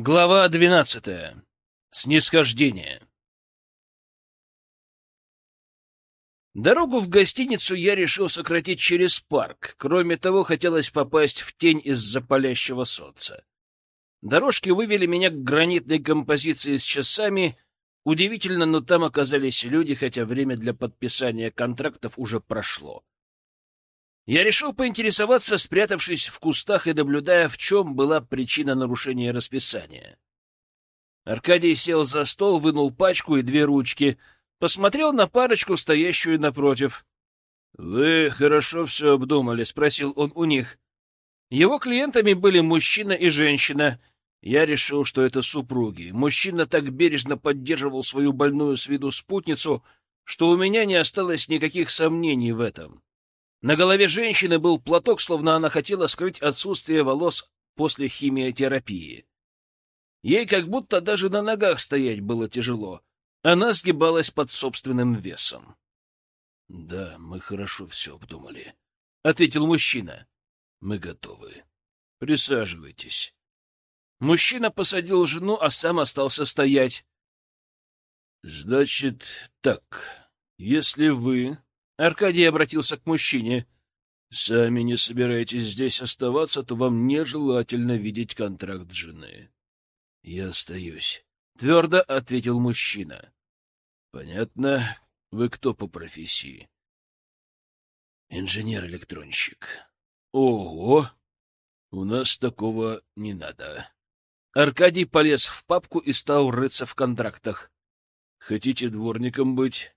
Глава двенадцатая. Снисхождение. Дорогу в гостиницу я решил сократить через парк. Кроме того, хотелось попасть в тень из-за палящего солнца. Дорожки вывели меня к гранитной композиции с часами. Удивительно, но там оказались люди, хотя время для подписания контрактов уже прошло. Я решил поинтересоваться, спрятавшись в кустах и наблюдая, в чем была причина нарушения расписания. Аркадий сел за стол, вынул пачку и две ручки, посмотрел на парочку, стоящую напротив. — Вы хорошо все обдумали? — спросил он у них. Его клиентами были мужчина и женщина. Я решил, что это супруги. Мужчина так бережно поддерживал свою больную с виду спутницу, что у меня не осталось никаких сомнений в этом. На голове женщины был платок, словно она хотела скрыть отсутствие волос после химиотерапии. Ей как будто даже на ногах стоять было тяжело. Она сгибалась под собственным весом. — Да, мы хорошо все обдумали, — ответил мужчина. — Мы готовы. Присаживайтесь. Мужчина посадил жену, а сам остался стоять. — Значит, так, если вы Аркадий обратился к мужчине. «Сами не собираетесь здесь оставаться, то вам нежелательно видеть контракт жены». «Я остаюсь», — твердо ответил мужчина. «Понятно. Вы кто по профессии?» «Инженер-электронщик». «Ого! У нас такого не надо». Аркадий полез в папку и стал рыться в контрактах. «Хотите дворником быть?»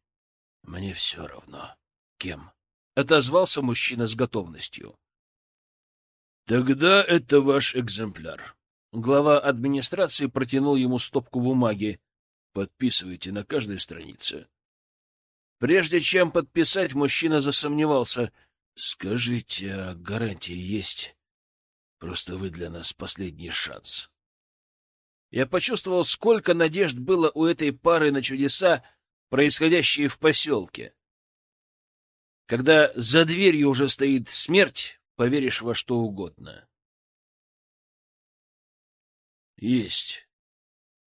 «Мне все равно» кем? — отозвался мужчина с готовностью. — Тогда это ваш экземпляр. Глава администрации протянул ему стопку бумаги. Подписывайте на каждой странице. Прежде чем подписать, мужчина засомневался. — Скажите, а гарантии есть? Просто вы для нас последний шанс. Я почувствовал, сколько надежд было у этой пары на чудеса, происходящие в поселке. Когда за дверью уже стоит смерть, поверишь во что угодно. Есть.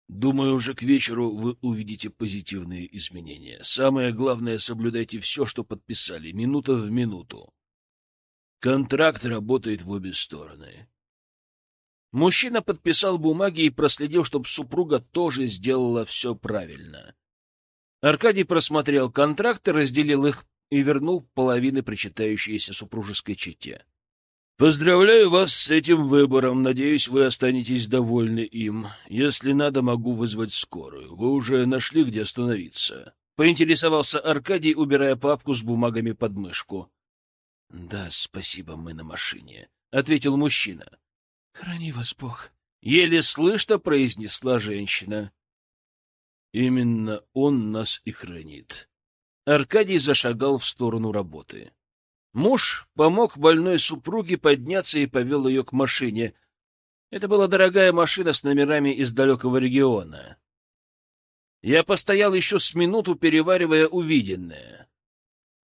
Думаю, уже к вечеру вы увидите позитивные изменения. Самое главное, соблюдайте все, что подписали, минута в минуту. Контракт работает в обе стороны. Мужчина подписал бумаги и проследил, чтобы супруга тоже сделала все правильно. Аркадий просмотрел контракты, разделил их и вернул половины причитающейся супружеской чете. «Поздравляю вас с этим выбором. Надеюсь, вы останетесь довольны им. Если надо, могу вызвать скорую. Вы уже нашли, где остановиться?» Поинтересовался Аркадий, убирая папку с бумагами под мышку. «Да, спасибо, мы на машине», — ответил мужчина. «Храни вас Бог», — еле слышно произнесла женщина. «Именно он нас и хранит», Аркадий зашагал в сторону работы. Муж помог больной супруге подняться и повел ее к машине. Это была дорогая машина с номерами из далекого региона. Я постоял еще с минуту, переваривая увиденное.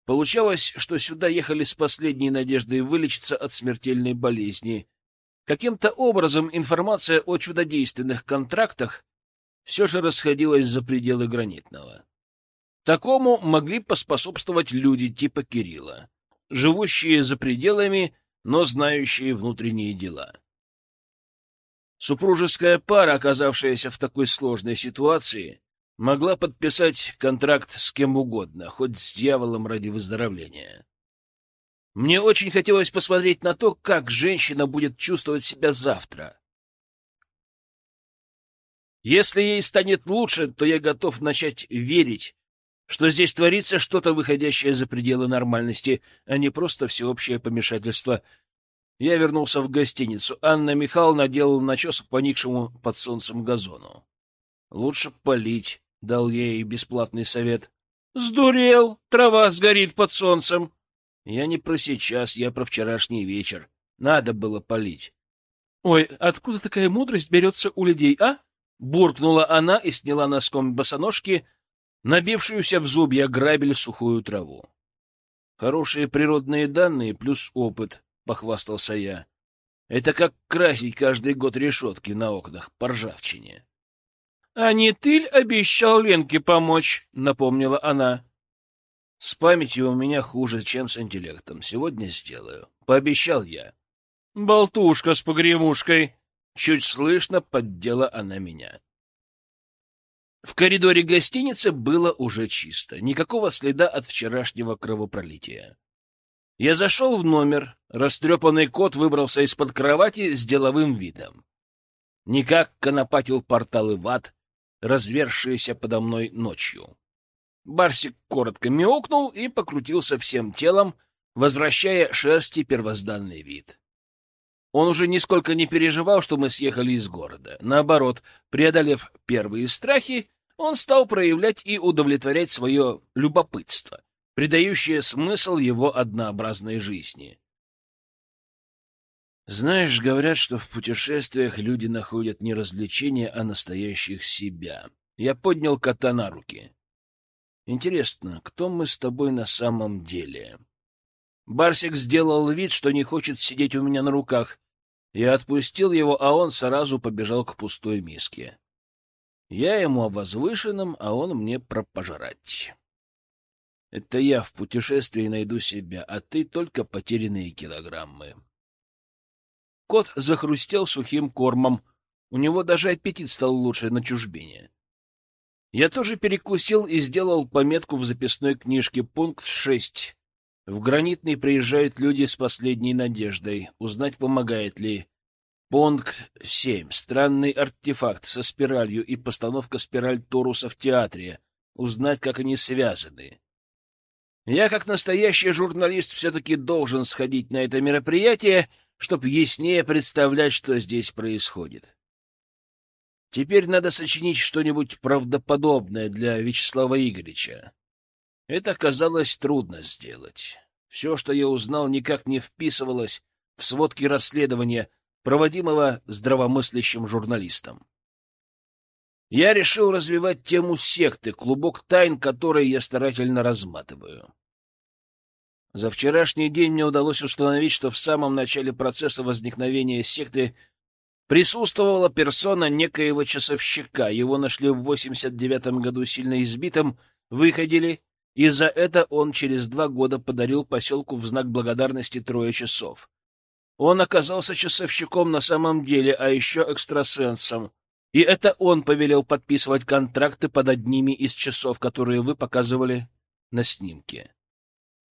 Получалось, что сюда ехали с последней надеждой вылечиться от смертельной болезни. Каким-то образом информация о чудодейственных контрактах все же расходилась за пределы гранитного. Такому могли поспособствовать люди типа Кирилла, живущие за пределами, но знающие внутренние дела. Супружеская пара, оказавшаяся в такой сложной ситуации, могла подписать контракт с кем угодно, хоть с дьяволом ради выздоровления. Мне очень хотелось посмотреть на то, как женщина будет чувствовать себя завтра. Если ей станет лучше, то я готов начать верить, что здесь творится что-то выходящее за пределы нормальности, а не просто всеобщее помешательство. Я вернулся в гостиницу. Анна Михайловна делала начес к поникшему под солнцем газону. «Лучше полить», — дал ей бесплатный совет. «Сдурел! Трава сгорит под солнцем!» «Я не про сейчас, я про вчерашний вечер. Надо было полить». «Ой, откуда такая мудрость берется у людей, а?» Буркнула она и сняла носком босоножки, набившуюся в зубья грабель сухую траву. Хорошие природные данные плюс опыт, — похвастался я. Это как красить каждый год решетки на окнах по ржавчине. — А не ты обещал Ленке помочь? — напомнила она. — С памятью у меня хуже, чем с интеллектом. Сегодня сделаю. Пообещал я. — Болтушка с погремушкой. Чуть слышно поддела она меня. В коридоре гостиницы было уже чисто. Никакого следа от вчерашнего кровопролития. Я зашел в номер. Растрепанный кот выбрался из-под кровати с деловым видом. Никак конопатил порталы в ад, развершиеся подо мной ночью. Барсик коротко мяукнул и покрутился всем телом, возвращая шерсти первозданный вид. Он уже нисколько не переживал, что мы съехали из города. Наоборот, преодолев первые страхи, он стал проявлять и удовлетворять свое любопытство придающее смысл его однообразной жизни. Знаешь, говорят, что в путешествиях люди находят не развлечения, а настоящих себя. Я поднял кота на руки. Интересно, кто мы с тобой на самом деле? Барсик сделал вид, что не хочет сидеть у меня на руках. Я отпустил его, а он сразу побежал к пустой миске. Я ему о возвышенном, а он мне про пожрать. Это я в путешествии найду себя, а ты только потерянные килограммы. Кот захрустел сухим кормом. У него даже аппетит стал лучше на чужбине. Я тоже перекусил и сделал пометку в записной книжке. Пункт 6. В гранитный приезжают люди с последней надеждой. Узнать, помогает ли. Пункт 7. Странный артефакт со спиралью и постановка спираль Торуса в театре. Узнать, как они связаны. Я, как настоящий журналист, все-таки должен сходить на это мероприятие, чтобы яснее представлять, что здесь происходит. Теперь надо сочинить что-нибудь правдоподобное для Вячеслава Игоревича. Это оказалось трудно сделать. Все, что я узнал, никак не вписывалось в сводки расследования, проводимого здравомыслящим журналистом. Я решил развивать тему секты, клубок тайн, который я старательно разматываю. За вчерашний день мне удалось установить, что в самом начале процесса возникновения секты присутствовала персона некоего часовщика. Его нашли в 89-м году сильно избитым, выходили, и за это он через два года подарил поселку в знак благодарности трое часов. Он оказался часовщиком на самом деле, а еще экстрасенсом — и это он повелел подписывать контракты под одними из часов, которые вы показывали на снимке.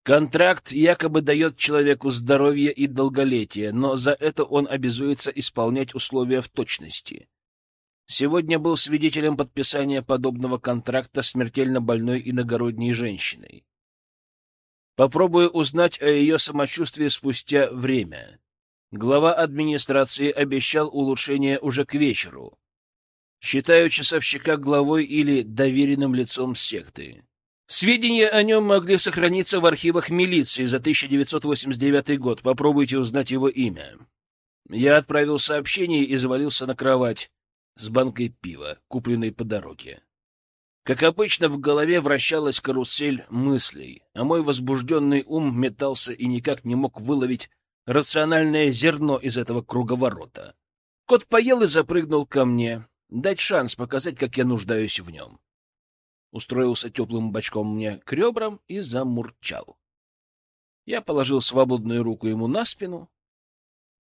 Контракт якобы дает человеку здоровье и долголетие, но за это он обязуется исполнять условия в точности. Сегодня был свидетелем подписания подобного контракта смертельно больной иногородней женщиной. Попробую узнать о ее самочувствии спустя время. Глава администрации обещал улучшение уже к вечеру. Считаю часовщика главой или доверенным лицом секты. Сведения о нем могли сохраниться в архивах милиции за 1989 год. Попробуйте узнать его имя. Я отправил сообщение и завалился на кровать с банкой пива, купленной по дороге. Как обычно, в голове вращалась карусель мыслей, а мой возбужденный ум метался и никак не мог выловить рациональное зерно из этого круговорота. Кот поел и запрыгнул ко мне дать шанс показать, как я нуждаюсь в нем. Устроился теплым бочком мне к ребрам и замурчал. Я положил свободную руку ему на спину.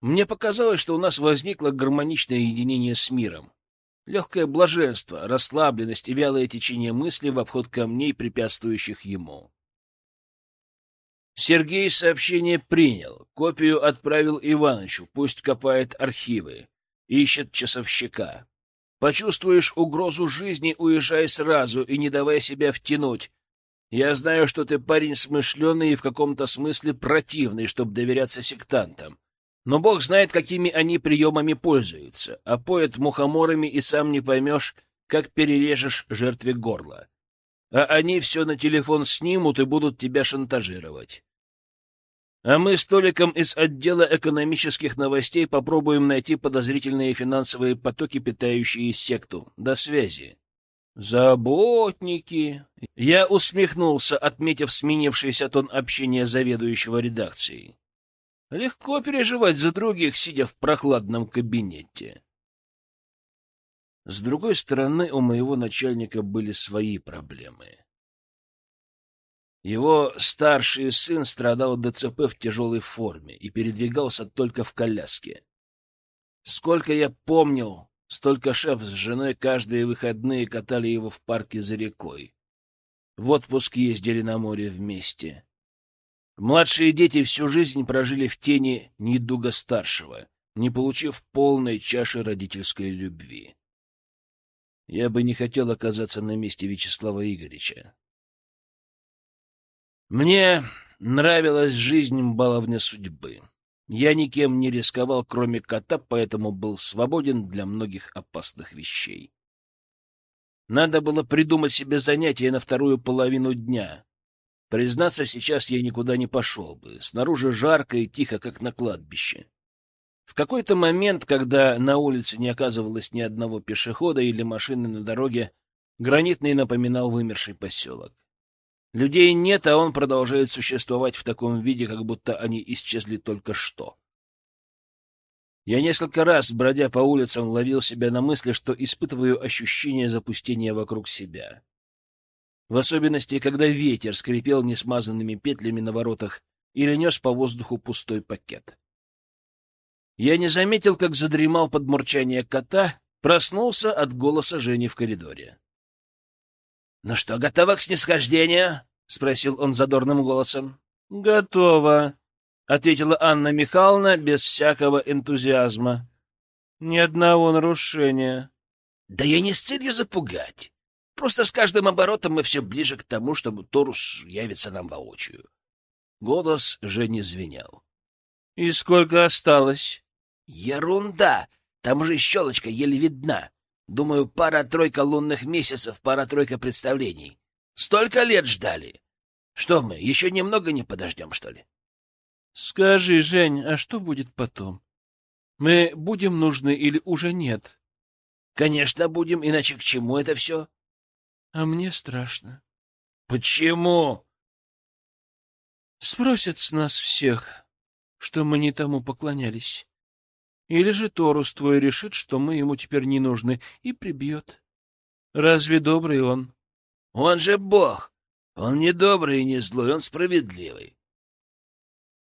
Мне показалось, что у нас возникло гармоничное единение с миром. Легкое блаженство, расслабленность и вялое течение мысли в обход камней, препятствующих ему. Сергей сообщение принял, копию отправил Иванычу, пусть копает архивы, ищет часовщика. Почувствуешь угрозу жизни, уезжай сразу и не давай себя втянуть. Я знаю, что ты парень смышленый и в каком-то смысле противный, чтобы доверяться сектантам. Но бог знает, какими они приемами пользуются, а поят мухоморами и сам не поймешь, как перережешь жертве горло. А они все на телефон снимут и будут тебя шантажировать. А мы с Толиком из отдела экономических новостей попробуем найти подозрительные финансовые потоки, питающие секту. До связи. Заботники. Я усмехнулся, отметив сменившийся тон общения заведующего редакцией. Легко переживать за других, сидя в прохладном кабинете. С другой стороны, у моего начальника были свои проблемы. Его старший сын страдал ДЦП в тяжелой форме и передвигался только в коляске. Сколько я помнил, столько шеф с женой каждые выходные катали его в парке за рекой. В отпуск ездили на море вместе. Младшие дети всю жизнь прожили в тени недуга старшего, не получив полной чаши родительской любви. Я бы не хотел оказаться на месте Вячеслава Игоревича. Мне нравилась жизнь баловня судьбы. Я никем не рисковал, кроме кота, поэтому был свободен для многих опасных вещей. Надо было придумать себе занятие на вторую половину дня. Признаться, сейчас я никуда не пошел бы. Снаружи жарко и тихо, как на кладбище. В какой-то момент, когда на улице не оказывалось ни одного пешехода или машины на дороге, Гранитный напоминал вымерший поселок. Людей нет, а он продолжает существовать в таком виде, как будто они исчезли только что. Я несколько раз, бродя по улицам, ловил себя на мысли, что испытываю ощущение запустения вокруг себя. В особенности, когда ветер скрипел несмазанными петлями на воротах или нес по воздуху пустой пакет. Я не заметил, как задремал под мурчание кота, проснулся от голоса Жени в коридоре. — Ну что, готова к снисхождению? — спросил он задорным голосом. — Готова, — ответила Анна Михайловна без всякого энтузиазма. — Ни одного нарушения. — Да я не с целью запугать. Просто с каждым оборотом мы все ближе к тому, чтобы Торус явится нам воочию. Голос Жени звенел. — И сколько осталось? Ерунда! Там же щелочка еле видна. Думаю, пара-тройка лунных месяцев, пара-тройка представлений. Столько лет ждали. Что мы, еще немного не подождем, что ли? Скажи, Жень, а что будет потом? Мы будем нужны или уже нет? Конечно, будем, иначе к чему это все? А мне страшно. Почему? Спросят с нас всех, что мы не тому поклонялись. Или же Торус твой решит, что мы ему теперь не нужны, и прибьет. Разве добрый он? Он же бог. Он не добрый и не злой, он справедливый.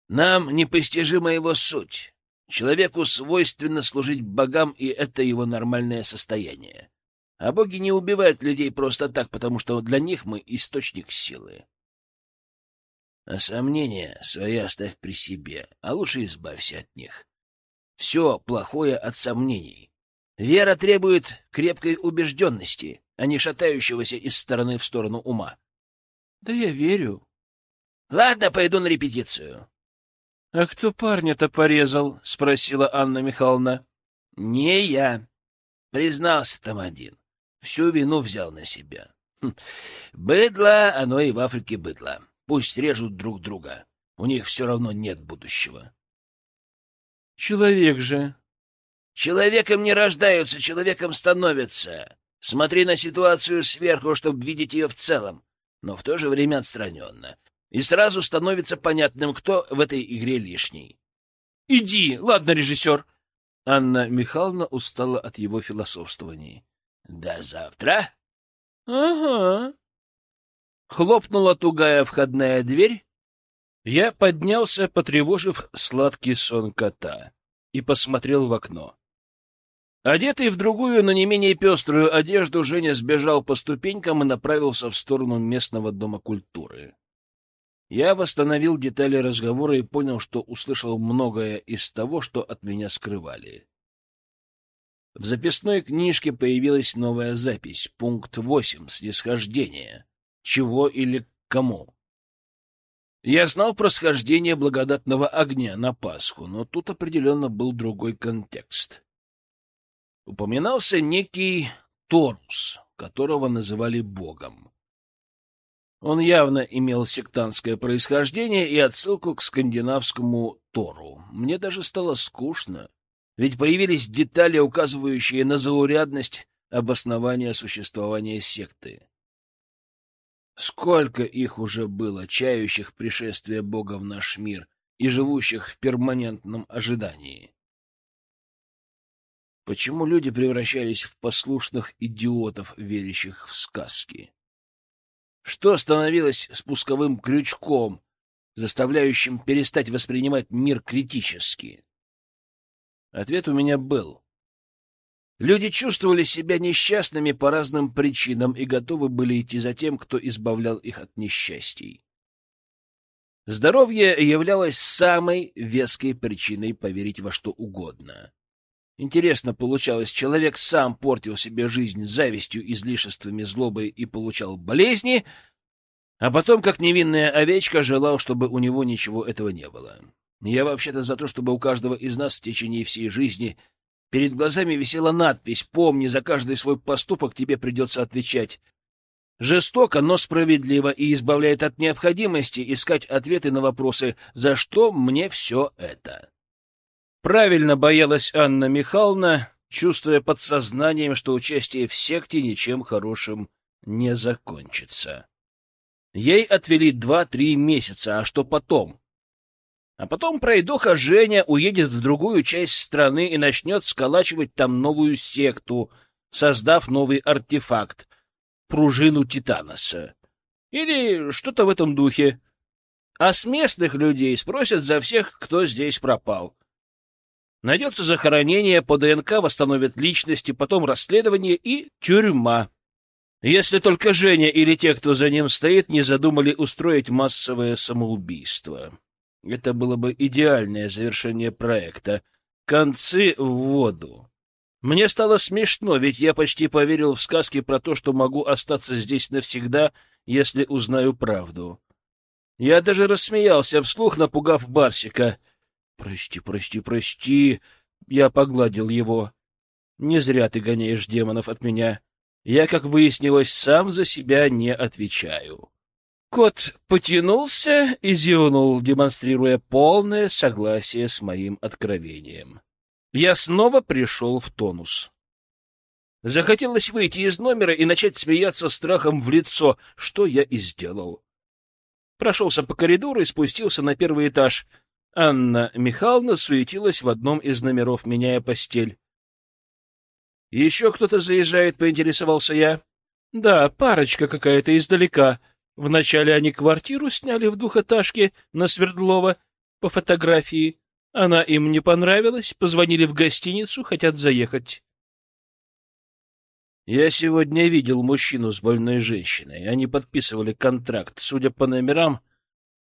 Нам непостижима его суть. Человеку свойственно служить богам, и это его нормальное состояние. А боги не убивают людей просто так, потому что для них мы источник силы. А сомнения свои оставь при себе, а лучше избавься от них. Все плохое от сомнений. Вера требует крепкой убежденности, а не шатающегося из стороны в сторону ума. — Да я верю. — Ладно, пойду на репетицию. — А кто парня-то порезал? — спросила Анна Михайловна. — Не я. Признался там один. Всю вину взял на себя. Хм. Быдло, оно и в Африке быдло. Пусть режут друг друга. У них все равно нет будущего. Человек же. Человеком не рождаются, человеком становятся. Смотри на ситуацию сверху, чтобы видеть ее в целом, но в то же время отстраненно. И сразу становится понятным, кто в этой игре лишний. Иди, ладно, режиссер. Анна Михайловна устала от его философствований. До завтра. Ага. Хлопнула тугая входная дверь, я поднялся, потревожив сладкий сон кота, и посмотрел в окно. Одетый в другую, но не менее пеструю одежду, Женя сбежал по ступенькам и направился в сторону местного дома культуры. Я восстановил детали разговора и понял, что услышал многое из того, что от меня скрывали. В записной книжке появилась новая запись, пункт 8, снисхождение. Чего или кому? Я знал про схождение благодатного огня на Пасху, но тут определенно был другой контекст. Упоминался некий Торус, которого называли богом. Он явно имел сектантское происхождение и отсылку к скандинавскому Тору. Мне даже стало скучно, ведь появились детали, указывающие на заурядность обоснования существования секты. Сколько их уже было, чающих пришествия Бога в наш мир, и живущих в перманентном ожидании. Почему люди превращались в послушных идиотов, верящих в сказки? Что становилось спусковым крючком, заставляющим перестать воспринимать мир критически? Ответ у меня был. Люди чувствовали себя несчастными по разным причинам и готовы были идти за тем, кто избавлял их от несчастий. Здоровье являлось самой веской причиной поверить во что угодно. Интересно получалось, человек сам портил себе жизнь завистью, излишествами, злобой и получал болезни, а потом, как невинная овечка, желал, чтобы у него ничего этого не было. Я вообще-то за то, чтобы у каждого из нас в течение всей жизни перед глазами висела надпись «Помни, за каждый свой поступок тебе придется отвечать». Жестоко, но справедливо и избавляет от необходимости искать ответы на вопросы «За что мне все это?». Правильно боялась Анна Михайловна, чувствуя подсознанием, что участие в секте ничем хорошим не закончится. Ей отвели два-три месяца, а что потом? А потом пройдоха Женя уедет в другую часть страны и начнет сколачивать там новую секту, создав новый артефакт — пружину Титаноса. Или что-то в этом духе. А с местных людей спросят за всех, кто здесь пропал. Найдется захоронение, по ДНК восстановят личности, потом расследование и тюрьма. Если только Женя или те, кто за ним стоит, не задумали устроить массовое самоубийство. Это было бы идеальное завершение проекта. Концы в воду. Мне стало смешно, ведь я почти поверил в сказки про то, что могу остаться здесь навсегда, если узнаю правду. Я даже рассмеялся вслух, напугав Барсика — «Прости, прости, прости!» Я погладил его. «Не зря ты гоняешь демонов от меня. Я, как выяснилось, сам за себя не отвечаю». Кот потянулся и зевнул, демонстрируя полное согласие с моим откровением. Я снова пришел в тонус. Захотелось выйти из номера и начать смеяться страхом в лицо, что я и сделал. Прошелся по коридору и спустился на первый этаж — Анна Михайловна суетилась в одном из номеров, меняя постель. «Еще кто-то заезжает», — поинтересовался я. «Да, парочка какая-то издалека. Вначале они квартиру сняли в двухэтажке на Свердлова по фотографии. Она им не понравилась, позвонили в гостиницу, хотят заехать». Я сегодня видел мужчину с больной женщиной. Они подписывали контракт. Судя по номерам,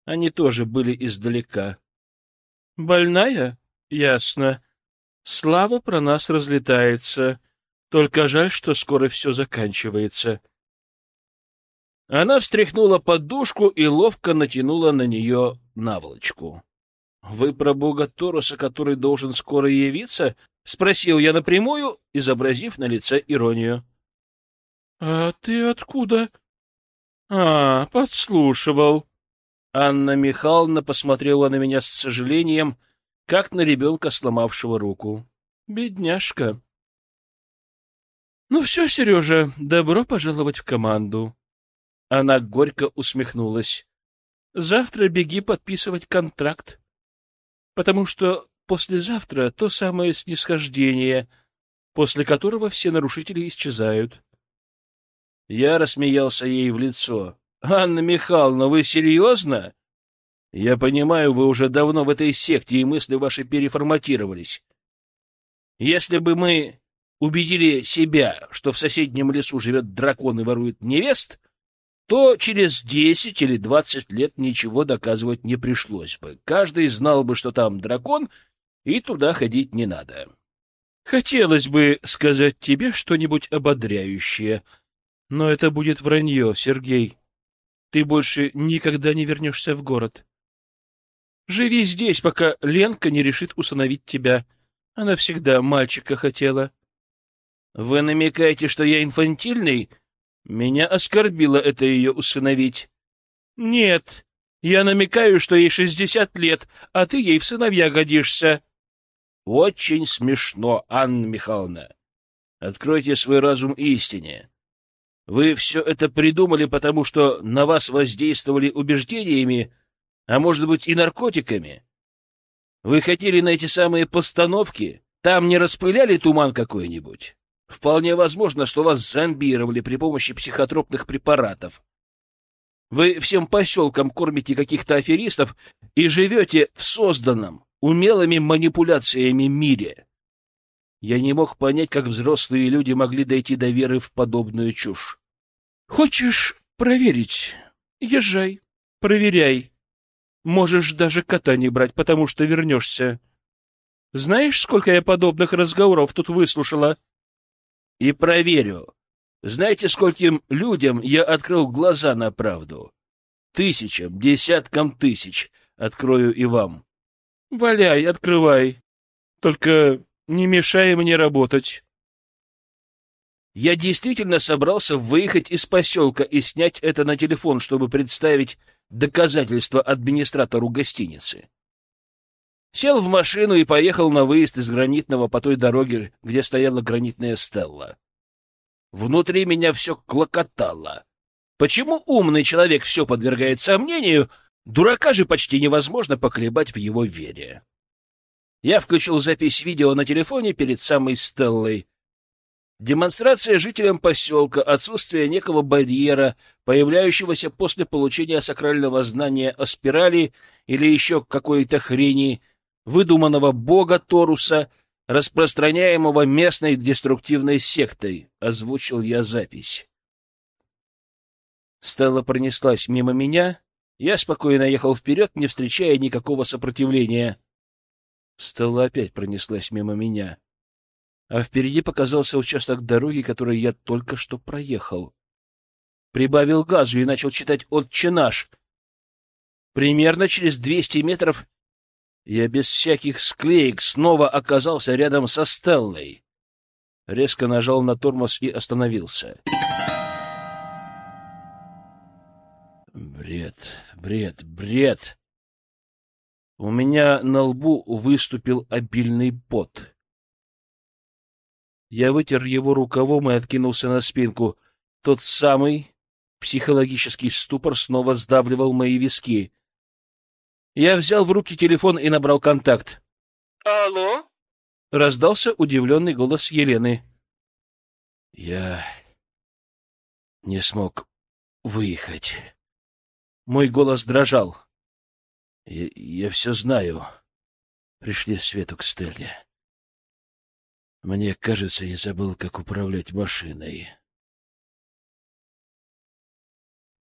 они тоже были издалека. Больная? Ясно. Слава про нас разлетается. Только жаль, что скоро все заканчивается. Она встряхнула подушку и ловко натянула на нее наволочку. — Вы про бога Торуса, который должен скоро явиться? — спросил я напрямую, изобразив на лице иронию. — А ты откуда? — А, подслушивал. Анна Михайловна посмотрела на меня с сожалением, как на ребенка, сломавшего руку. Бедняжка. Ну все, Сережа, добро пожаловать в команду. Она горько усмехнулась. Завтра беги подписывать контракт, потому что послезавтра то самое снисхождение, после которого все нарушители исчезают. Я рассмеялся ей в лицо. Анна Михайловна, вы серьезно? Я понимаю, вы уже давно в этой секте, и мысли ваши переформатировались. Если бы мы убедили себя, что в соседнем лесу живет дракон и ворует невест, то через десять или двадцать лет ничего доказывать не пришлось бы. Каждый знал бы, что там дракон, и туда ходить не надо. Хотелось бы сказать тебе что-нибудь ободряющее, но это будет вранье, Сергей. Ты больше никогда не вернешься в город. Живи здесь, пока Ленка не решит усыновить тебя. Она всегда мальчика хотела. Вы намекаете, что я инфантильный? Меня оскорбило это ее усыновить. Нет, я намекаю, что ей шестьдесят лет, а ты ей в сыновья годишься. Очень смешно, Анна Михайловна. Откройте свой разум истине. Вы все это придумали, потому что на вас воздействовали убеждениями, а может быть и наркотиками? Вы хотели на эти самые постановки? Там не распыляли туман какой-нибудь? Вполне возможно, что вас зомбировали при помощи психотропных препаратов. Вы всем поселкам кормите каких-то аферистов и живете в созданном умелыми манипуляциями мире. Я не мог понять, как взрослые люди могли дойти до веры в подобную чушь. Хочешь проверить? Езжай, проверяй. Можешь даже кота не брать, потому что вернешься. Знаешь, сколько я подобных разговоров тут выслушала? И проверю. Знаете, скольким людям я открыл глаза на правду? Тысячам, десяткам тысяч. Открою и вам. Валяй, открывай. Только не мешай мне работать. Я действительно собрался выехать из поселка и снять это на телефон, чтобы представить доказательства администратору гостиницы. Сел в машину и поехал на выезд из гранитного по той дороге, где стояла гранитная стелла. Внутри меня все клокотало. Почему умный человек все подвергает сомнению, дурака же почти невозможно поколебать в его вере. Я включил запись видео на телефоне перед самой Стеллой. Демонстрация жителям поселка, отсутствие некого барьера, появляющегося после получения сакрального знания о спирали или еще какой-то хрени, выдуманного бога Торуса, распространяемого местной деструктивной сектой, озвучил я запись. Стелла пронеслась мимо меня, я спокойно ехал вперед, не встречая никакого сопротивления. Стелла опять пронеслась мимо меня. А впереди показался участок дороги, который я только что проехал. Прибавил газу и начал читать «Отче наш». Примерно через двести метров я без всяких склеек снова оказался рядом со Стеллой. Резко нажал на тормоз и остановился. Бред, бред, бред. У меня на лбу выступил обильный пот. Я вытер его рукавом и откинулся на спинку. Тот самый психологический ступор снова сдавливал мои виски. Я взял в руки телефон и набрал контакт. «Алло?» — раздался удивленный голос Елены. «Я не смог выехать». Мой голос дрожал. Я, я все знаю. Пришли Свету к Стелле. Мне кажется, я забыл, как управлять машиной.